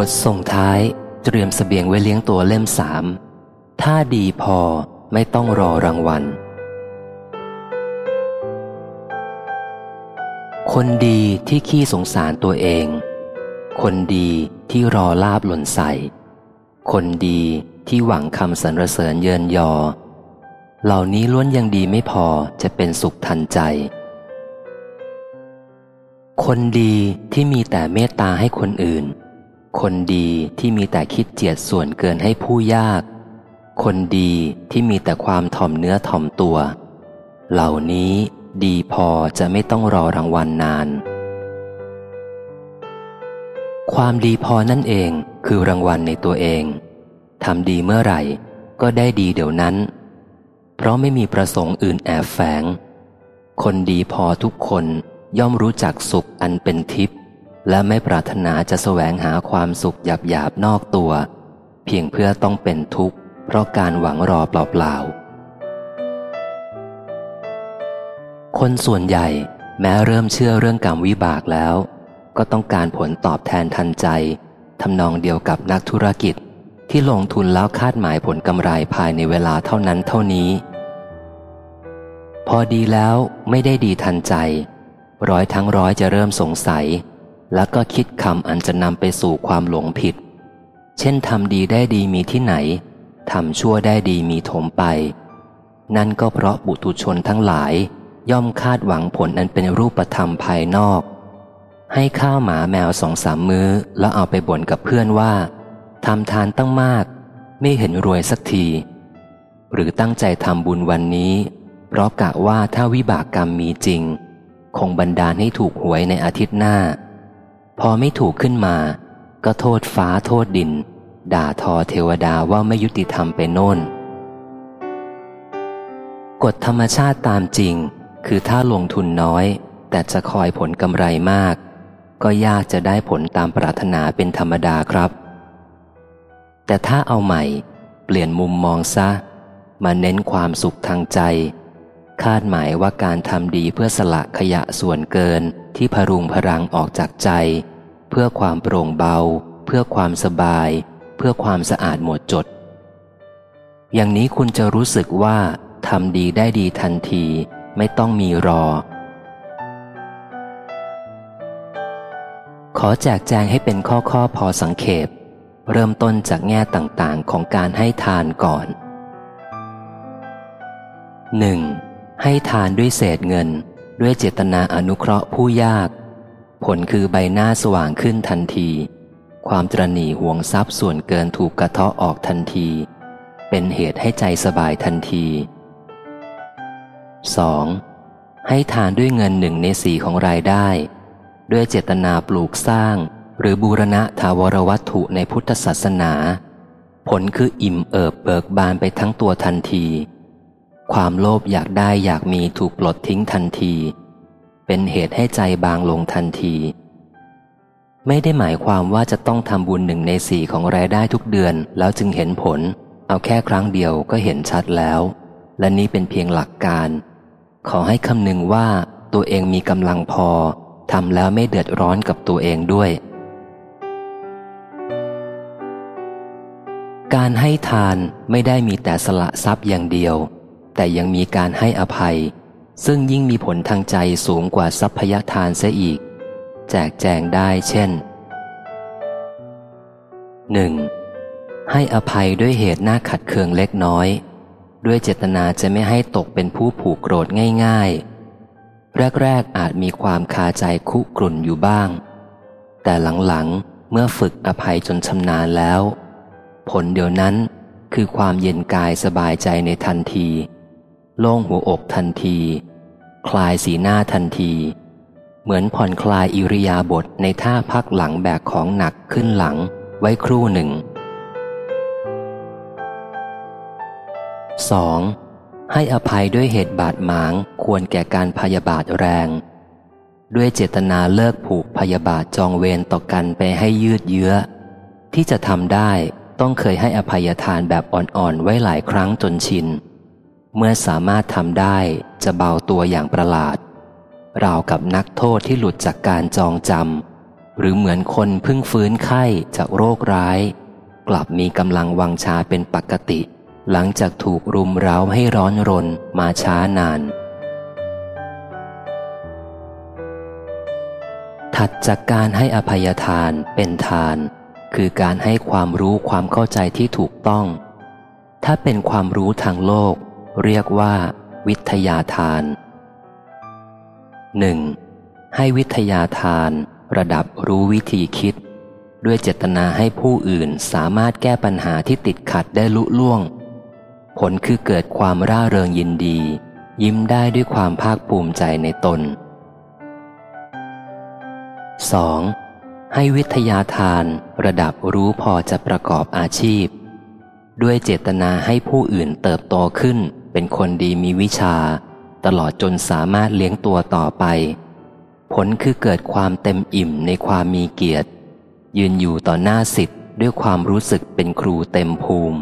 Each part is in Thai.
บทส่งท้ายเตรียมสเสบียงไว้เลี้ยงตัวเล่มสามถ้าดีพอไม่ต้องรอรางวัล คนดีที่ขี้สงสารตัวเอง คนดีที่รอลาบหล่นใส่ คนดีที่หวังคำสรรเสริญเยินยอ เหล่านี้ล้วนยังดีไม่พอจะเป็นสุขทันใจ คนดีที่มีแต่เมตตาให้คนอื่น คนดีที่มีแต่คิดเจียดส่วนเกินให้ผู้ยาก คนดีที่มีแต่ความถ่อมเนื้อถ่อมตัว เหล่านี้ดีพอจะไม่ต้องรอรางวัลนาน ความดีพอนั่นเองคือรางวัลในตัวเอง ทำดีเมื่อไหร่ ก็ได้ดีเดี๋ยวนั้น เพราะไม่มีประสงค์อื่นแอบแฝง คนดีพอทุกคนย่อมรู้จักสุขอันเป็นทิพย์ และไม่ปรารถนาจะแสวงหาความสุขหยาบหยาบนอกตัว เพียงเพื่อต้องเป็นทุกข์ เพราะการหวังรอเปล่าๆ คนส่วนใหญ่แม้เริ่มเชื่อเรื่องกรรมวิบากแล้ว ก็ต้องการผลตอบแทนทันใจทำนองเดียวกับนักธุรกิจที่ลงทุนแล้วคาดหมายผลกำไรภายในเวลาเท่านั้นเท่านี้ พอดีแล้วไม่ได้ดีทันใจ ร้อยทั้งร้อยจะเริ่มสงสัย แล้วก็คิดคำอันจะนำไปสู่ความหลงผิด เช่นทำดีได้ดีมีที่ไหนทำชั่วได้ดีมีถมไป นั่นก็เพราะบุตุชนทั้งหลาย ย่อมคาดหวังผลอันเป็นรูปธรรมภายนอก ให้ข้าวหมาแมวสองสามมื้อ แล้วเอาไปบ่นกับเพื่อนว่าทำทานตั้งมาก ไม่เห็นรวยสักที หรือตั้งใจทำบุญวันนี้ เพราะกะว่าถ้าวิบากกรรมมีจริง คงบันดาลให้ถูกหวยในอาทิตย์หน้า พอไม่ถูกขึ้นมา ก็โทษฟ้าโทษดิน ด่าทอเทวดาว่าไม่ยุติธรรมไปโน่น กฎธรรมชาติตามจริง คือถ้าลงทุนน้อย แต่จะคอยผลกำไรมาก ก็ยากจะได้ผลตามปรารถนาเป็นธรรมดาครับ แต่ถ้าเอาใหม่ เปลี่ยนมุมมองซะ มาเน้นความสุขทางใจ คาดหมายว่าการทำดีเพื่อสละขยะส่วนเกินที่พรุงพรังออกจากใจ เพื่อความโปร่งเบา เพื่อความสบาย เพื่อความสะอาดหมดจด อย่างนี้คุณจะรู้สึกว่าทำดีได้ดีทันทีไม่ต้องมีรอ ขอแจกแจงให้เป็นข้อข้อพอสังเขป เริ่มต้นจากแง่ต่างๆของการให้ทานก่อน 1. ให้ทานด้วยเศษเงิน ด้วยเจตนาอนุเคราะห์ผู้ยาก ผลคือใบหน้าสว่างขึ้นทันที ความตรณีห่วงทรัพย์ส่วนเกินถูกกระเทาะออกทันที เป็นเหตุให้ใจสบายทันที 2. ให้ทานด้วยเงินหนึ่งในสีของรายได้ ด้วยเจตนาปลูกสร้าง หรือบูรณะทาวรวัตถุในพุทธศาสนา ผลคืออิ่มเอิบเบิกบานไปทั้งตัวทันที ความโลภอยากได้อยากมีถูกปลดทิ้งทันที เป็นเหตุให้ใจบางลงทันที ไม่ได้หมายความว่าจะต้องทำบุญหนึ่งในสี่ของรายได้ทุกเดือน แล้วจึงเห็นผล เอาแค่ครั้งเดียวก็เห็นชัดแล้ว และนี้เป็นเพียงหลักการ ขอให้คำนึงว่าตัวเองมีกำลังพอทำแล้วไม่เดือดร้อนกับตัวเองด้วย การให้ทานไม่ได้มีแต่สละทรัพย์อย่างเดียว แต่ยังมีการให้อภัย ซึ่งยิ่งมีผลทางใจสูงกว่าทรัพยทานเสียอีก แจกแจงได้เช่น 1. ให้อภัยด้วยเหตุหน้าขัดเคืองเล็กน้อย ด้วยเจตนาจะไม่ให้ตกเป็นผู้ผูกโกรธง่ายๆ แรกๆอาจมีความคาใจคุกรุ่นอยู่บ้าง แต่หลังๆเมื่อฝึกอภัยจนชำนาญแล้ว ผลเดียวนั้นคือความเย็นกายสบายใจในทันที โล่งหัวอกทันที คลายสีหน้าทันที เหมือนผ่อนคลายอิริยาบถในท่าพักหลังแบกของหนักขึ้นหลังไว้ครู่หนึ่ง 2. ให้อภัยด้วยเหตุบาดหมางควรแก่การพยาบาทแรง ด้วยเจตนาเลิกผูกพยาบาทจองเวรต่อกันไปให้ยืดเยื้อ ที่จะทำได้ต้องเคยให้อภัยทานแบบอ่อนๆไว้หลายครั้งจนชิน เมื่อสามารถทำได้จะเบาตัวอย่างประหลาด ราวกับนักโทษที่หลุดจากการจองจำหรือเหมือนคนเพิ่งฟื้นไข้จากโรคร้าย กลับมีกำลังวังชาเป็นปกติ หลังจากถูกรุมเร้าให้ร้อนรนมาช้านาน ถัดจากการให้อภัยทานเป็นทาน คือการให้ความรู้ความเข้าใจที่ถูกต้อง ถ้าเป็นความรู้ทางโลก เรียกว่า วิทยาทาน 1. ให้วิทยาทานระดับรู้วิธีคิด ด้วยเจตนาให้ผู้อื่นสามารถแก้ปัญหาที่ติดขัดได้ลุล่วง ผลคือเกิดความร่าเริงยินดี ยิ้มได้ด้วยความภาคภูมิใจในตน 2. ให้วิทยาทานระดับรู้พอจะประกอบอาชีพ ด้วยเจตนาให้ผู้อื่นเติบโตขึ้น เป็นคนดีมีวิชา ตลอดจนสามารถเลี้ยงตัวต่อไป ผลคือเกิดความเต็มอิ่มในความมีเกียรติ ยืนอยู่ต่อหน้าสิทธิ์ด้วยความรู้สึกเป็นครูเต็มภูมิ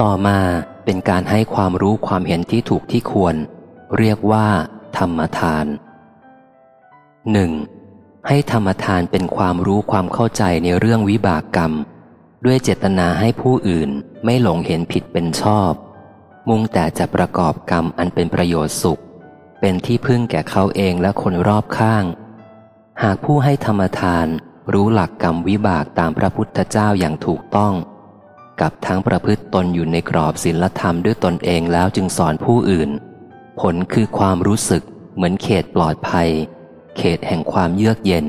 ต่อมาเป็นการให้ความรู้ความเห็นที่ถูกที่ควร เรียกว่า ธรรมทานหนึ่งให้ธรรมทานเป็นความรู้ความเข้าใจในเรื่องวิบากกรรม ด้วยเจตนาให้ผู้อื่นไม่หลงเห็นผิดเป็นชอบ มุ่งแต่จะประกอบกรรมอันเป็นประโยชน์สุข เป็นที่พึ่งแก่เขาเองและคนรอบข้าง หากผู้ให้ธรรมทานรู้หลักกรรมวิบากตามพระพุทธเจ้าอย่างถูกต้อง กับทั้งประพฤติตนอยู่ในกรอบศีลธรรมด้วยตนเองแล้วจึงสอนผู้อื่น ผลคือความรู้สึกเหมือนเขตปลอดภัย เขตแห่งความเยือกเย็น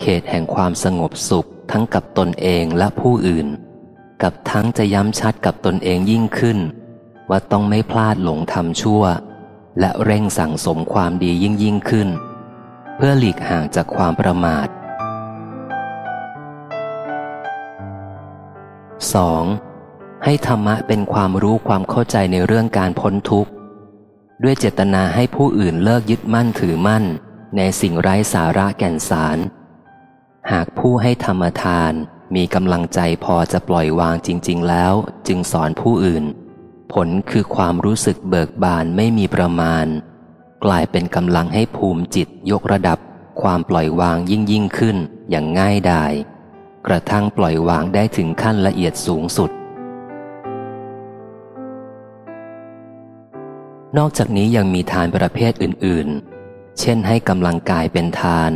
เขตแห่งความสงบสุขทั้งกับตนเองและผู้อื่น กับทั้งจะย้ำชัดกับตนเองยิ่งขึ้น ว่าต้องไม่พลาดหลงทำชั่ว และเร่งสั่งสมความดียิ่งยิ่งขึ้น เพื่อหลีกห่างจากความประมาท 2. ให้ธรรมะเป็นความรู้ความเข้าใจในเรื่องการพ้นทุกข์ ด้วยเจตนาให้ผู้อื่นเลิกยึดมั่นถือมั่น ในสิ่งไร้สาระแก่นสาร หากผู้ให้ธรรมทานมีกำลังใจพอจะปล่อยวางจริง ๆ แล้ว จึงสอนผู้อื่น ผลคือความรู้สึกเบิกบานไม่มีประมาณ กลายเป็นกำลังให้ภูมิจิตยกระดับ ความปล่อยวางยิ่งยิ่งขึ้นอย่างง่ายดายกระทั่งปล่อยวางได้ถึงขั้นละเอียดสูงสุด นอกจากนี้ยังมีทานประเภทอื่น ๆ เช่นให้กำลังกายเป็นทาน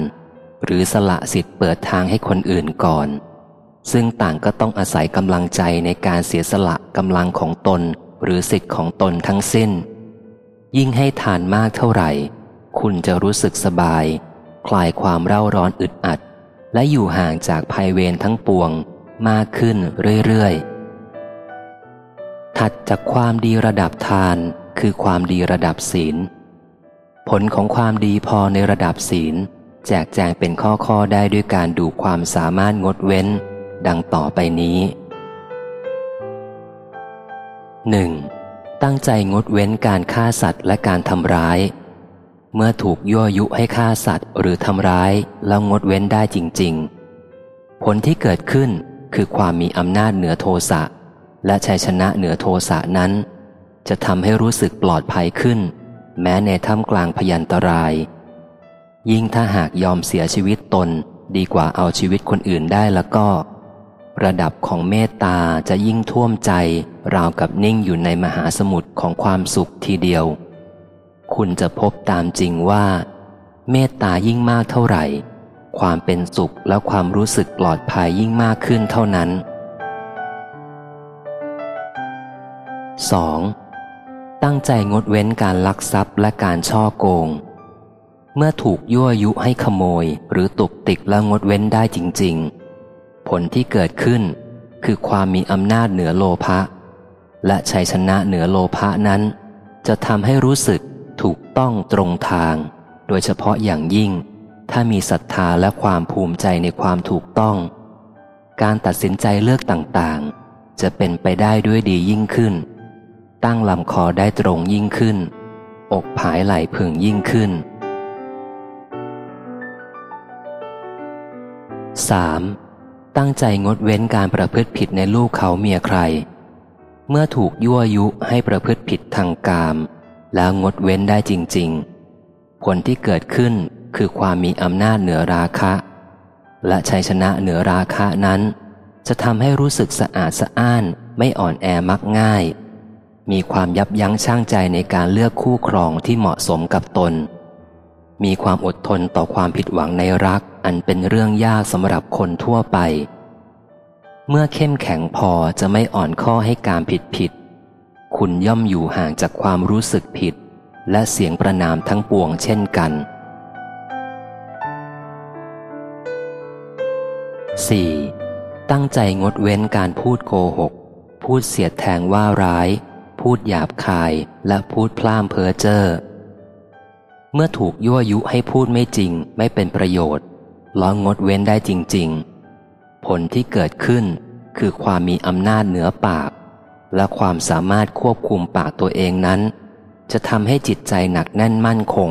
หรือสละสิทธิ์เปิดทางให้คนอื่นก่อน ซึ่งต่างก็ต้องอาศัยกำลังใจในการเสียสละกำลังของตน หรือสิทธิ์ของตนทั้งสิ้น ยิ่งให้ทานมากเท่าไหร่ คุณจะรู้สึกสบาย คลายความเร่าร้อนอึดอัด และอยู่ห่างจากภัยเวรทั้งปวง มากขึ้นเรื่อยๆถัดจากความดีระดับทานคือความดีระดับศีล ผลของความดีพอในระดับศีล จกแจงเป็นข้อๆได้ด้วยการดูความสามารถงดเว้น ดังต่อไปนี้ 1. ตั้งใจงดเว้นการฆ่าสัตว์และการทำร้าย เมื่อถูกยั่วยุให้ฆ่าสัตว์หรือทำร้ายแล้วงดเว้นได้จริง ๆ ผลที่เกิดขึ้นคือความมีอำนาจเหนือโทสะและชัยชนะเหนือโทสะนั้น จะทำให้รู้สึกปลอดภัยขึ้น แม้ในท่ามกลางพยันตราย ยิ่งถ้าหากยอมเสียชีวิตตนดีกว่าเอาชีวิตคนอื่นได้แล้วก็ ระดับของเมตตาจะยิ่งท่วมใจ ราวกับนิ่งอยู่ในมหาสมุทรของความสุขทีเดียว คุณจะพบตามจริงว่า เมตตายิ่งมากเท่าไหร่ ความเป็นสุขและความรู้สึกปลอดภัยยิ่งมากขึ้นเท่านั้น 2. ตั้งใจงดเว้นการลักทรัพย์และการช่อโกง เมื่อถูกยั่วยุให้ขโมยหรือตุกติกแล้วงดเว้นได้จริง ๆ ผลที่เกิดขึ้น คือความมีอำนาจเหนือโลภะและชัยชนะเหนือโลภะนั้น จะทำให้รู้สึกถูกต้องตรงทาง โดยเฉพาะอย่างยิ่ง ถ้ามีศรัทธาและความภูมิใจในความถูกต้อง การตัดสินใจเลือกต่างๆ จะเป็นไปได้ด้วยดียิ่งขึ้น ตั้งลำคอได้ตรงยิ่งขึ้น อกผายไหลพึงยิ่งขึ้น 3. ตั้งใจงดเว้นการประพฤติผิดในลูกเขาเมียใคร เมื่อถูกยั่วยุให้ประพฤติผิดทางกาม แล้วงดเว้นได้จริง ๆ ผลที่เกิดขึ้นคือความมีอำนาจเหนือราคะ และชัยชนะเหนือราคะนั้น จะทำให้รู้สึกสะอาดสะอ้านไม่อ่อนแอมักง่าย มีความยับยั้งชั่งใจในการเลือกคู่ครองที่เหมาะสมกับตน มีความอดทนต่อความผิดหวังในรัก อันเป็นเรื่องยากสำหรับคนทั่วไป เมื่อเข้มแข็งพอจะไม่อ่อนข้อให้การผิดผิด คุณย่อมอยู่ห่างจากความรู้สึกผิด และเสียงประนามทั้งปวงเช่นกัน 4. ตั้งใจงดเว้นการพูดโกหก พูดเสียดแทงว่าร้าย พูดหยาบคายและพูดพล่ามเพ้อเจ้อเมื่อถูกยั่วยุให้พูดไม่จริงไม่เป็นประโยชน์ ลองงดเว้นได้จริง ๆ ผลที่เกิดขึ้นคือความมีอำนาจเหนือปาก และความสามารถควบคุมปากตัวเองนั้น จะทำให้จิตใจหนักแน่นมั่นคง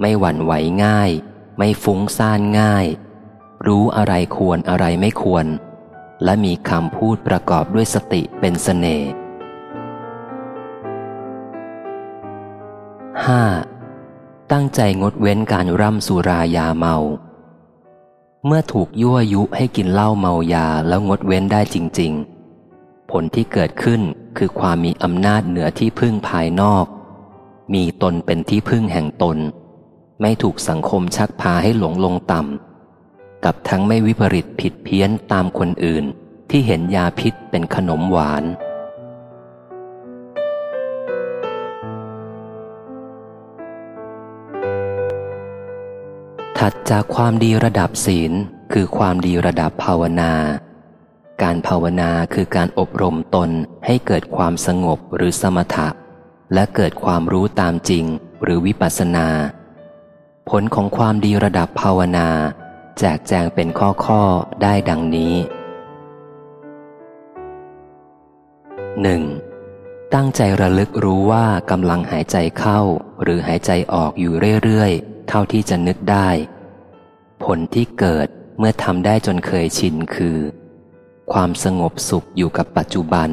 ไม่หวั่นไหวง่าย ไม่ฟุ้งซ่านง่าย รู้อะไรควรอะไรไม่ควร และมีคำพูดประกอบด้วยสติเป็นสเสน่ห์ห้าตั้งใจงดเว้นการร่ำสุรายาเมา เมื่อถูกยั่วยุให้กินเหล้าเมายาแล้วงดเว้นได้จริง ๆ ผลที่เกิดขึ้นคือความมีอำนาจเหนือที่พึ่งภายนอก มีตนเป็นที่พึ่งแห่งตน ไม่ถูกสังคมชักพาให้หลงลงต่ำ กับทั้งไม่วิปริตผิดเพี้ยนตามคนอื่น ที่เห็นยาพิษเป็นขนมหวาน ถัดจากความดีระดับศีลคือความดีระดับภาวนา การภาวนาคือการอบรมตนให้เกิดความสงบหรือสมถะ และเกิดความรู้ตามจริงหรือวิปัสสนา ผลของความดีระดับภาวนา แจกแจงเป็นข้อข้อได้ดังนี้ 1. ตั้งใจระลึกรู้ว่ากำลังหายใจเข้าหรือหายใจออกอยู่เรื่อยๆ เท่าที่จะนึกได้ ผลที่เกิดเมื่อทำได้จนเคยชินคือ ความสงบสุขอยู่กับปัจจุบัน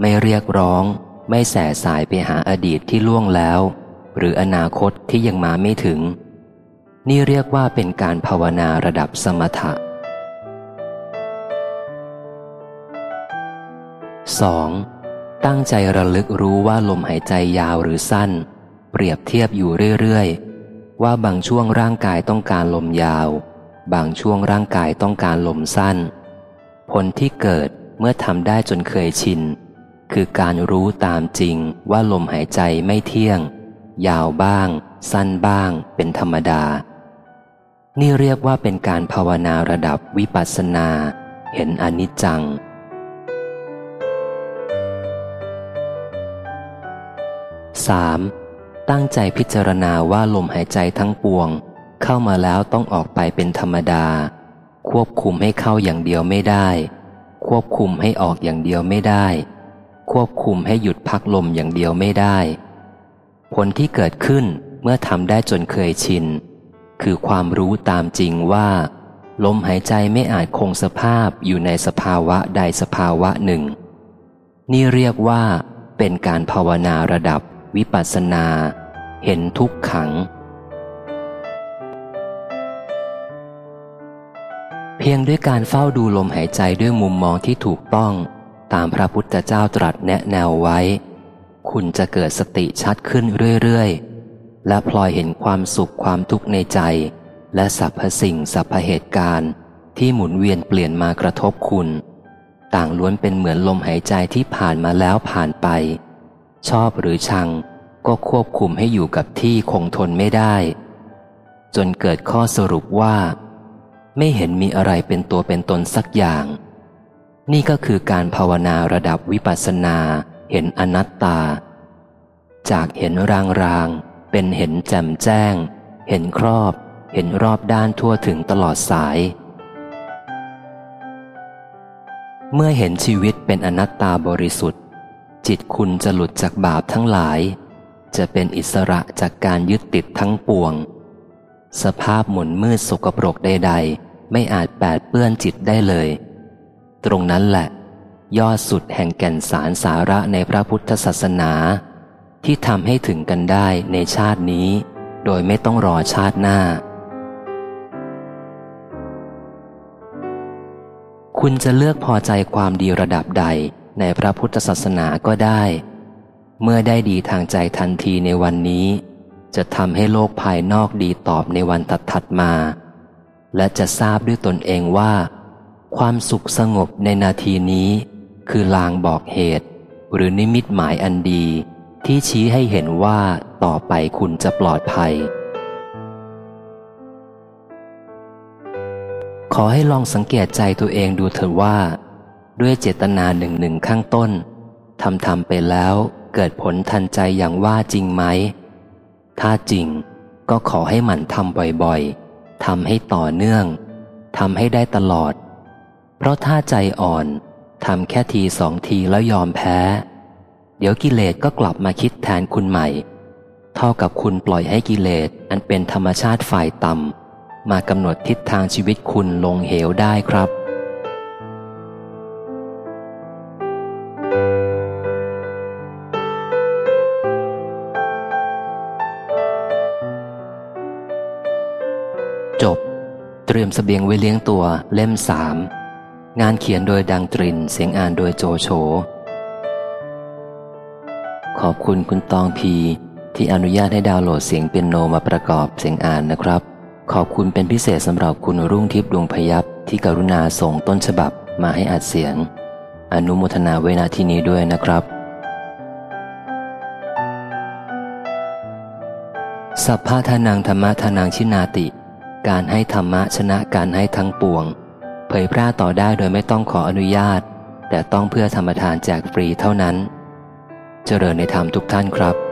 ไม่เรียกร้อง ไม่แสสายไปหาอดีตที่ล่วงแล้ว หรืออนาคตที่ยังมาไม่ถึง นี่เรียกว่าเป็นการภาวนาระดับสมถะ 2. ตั้งใจระลึกรู้ว่าลมหายใจยาวหรือสั้น เปรียบเทียบอยู่เรื่อยๆ ว่าบางช่วงร่างกายต้องการลมยาว บางช่วงร่างกายต้องการลมสั้น ผลที่เกิดเมื่อทำได้จนเคยชิน คือการรู้ตามจริงว่าลมหายใจไม่เที่ยง ยาวบ้าง สั้นบ้าง เป็นธรรมดา นี่เรียกว่าเป็นการภาวนาระดับวิปัสสนา เห็นอนิจจัง 3. ตั้งใจพิจารณาว่าลมหายใจทั้งปวง เข้ามาแล้วต้องออกไปเป็นธรรมดา ควบคุมให้เข้าอย่างเดียวไม่ได้ ควบคุมให้ออกอย่างเดียวไม่ได้ ควบคุมให้หยุดพักลมอย่างเดียวไม่ได้ ผลที่เกิดขึ้นเมื่อทำได้จนเคยชิน คือความรู้ตามจริงว่า ลมหายใจไม่อาจคงสภาพอยู่ในสภาวะใดสภาวะหนึ่ง นี่เรียกว่าเป็นการภาวนาระดับ วิปัสสนา เห็นทุกขัง เพียงด้วยการเฝ้าดูลมหายใจด้วยมุมมองที่ถูกต้อง ตามพระพุทธเจ้าตรัสแนะแนวไว้ คุณจะเกิดสติชัดขึ้นเรื่อย ๆ และพลอยเห็นความสุขความทุกข์ในใจ และสรรพสิ่งสรรพเหตุการณ์ที่หมุนเวียนเปลี่ยนมากระทบคุณ ต่างล้วนเป็นเหมือนลมหายใจที่ผ่านมาแล้วผ่านไป ชอบหรือชัง ก็ควบคุมให้อยู่กับที่คงทนไม่ได้ จนเกิดข้อสรุปว่า ไม่เห็นมีอะไรเป็นตัวเป็นตนสักอย่าง นี่ก็คือการภาวนาระดับวิปัสสนา เห็นอนัตตา จากเห็นรางรางเป็นเห็นแจ่มแจ้ง เห็นครอบ เห็นรอบด้านทั่วถึงตลอดสาย เมื่อเห็นชีวิตเป็นอนัตตาบริสุทธิ์ จิตคุณจะหลุดจากบาปทั้งหลาย จะเป็นอิสระจากการยึดติดทั้งปวง สภาพหมุนมืดสกปรกใด ๆ ไม่อาจแปดเปื้อนจิตได้เลย ตรงนั้นแหละ ยอดสุดแห่งแก่นสารสาระในพระพุทธศาสนา ที่ทำให้ถึงกันได้ในชาตินี้ โดยไม่ต้องรอชาติหน้า คุณจะเลือกพอใจความดีระดับใด ในพระพุทธศาสนาก็ได้ เมื่อได้ดีทางใจทันทีในวันนี้ จะทำให้โลกภายนอกดีตอบในวันตัดถัดมา และจะทราบด้วยตนเองว่า ความสุขสงบในนาทีนี้ คือลางบอกเหตุ หรือนิมิตหมายอันดี ที่ชี้ให้เห็นว่าต่อไปคุณจะปลอดภัยขอให้ลองสังเกตใจตัวเองดูเถอะว่า ด้วยเจตนาหนึ่งหนึ่งข้างต้นทำทำไปแล้วเกิดผลทันใจอย่างว่าจริงไหม ถ้าจริงก็ขอให้หมั่นทำบ่อยๆทำให้ต่อเนื่องทำให้ได้ตลอด เพราะถ้าใจอ่อนทำแค่ทีสองทีแล้วยอมแพ้ เดี๋ยวกิเลสก็กลับมาคิดแทนคุณใหม่ เท่ากับคุณปล่อยให้กิเลสอันเป็นธรรมชาติฝ่ายต่ำมากำหนดทิศทางชีวิตคุณลงเหวได้ครับ รียมสเสบียงไว้เลี้ยงตัวเล่มสามงานเขียนโดยดังตรินเสียงอ่านโดยโจโฉขอบคุณคุณตองพี ที่อนุญาตให้ดาวน์โหลดเสียงเปียโนมาประกอบเสียงอ่านนะครับ ขอบคุณเป็นพิเศษสำหรับคุณรุ่งทิพย์ดวงพยับที่กรุณาส่งต้นฉบับมาให้อัดเสียง อนุโมทนาไว้ณที่นี้ด้วยนะครับ สัพพะทานังธรรมะทานังชินาติ การให้ธรรมะชนะการให้ทั้งปวง เผยแพร่ต่อได้โดยไม่ต้องขออนุญาต แต่ต้องเพื่อธรรมทานแจกฟรีเท่านั้น เจริญในธรรมทุกท่านครับ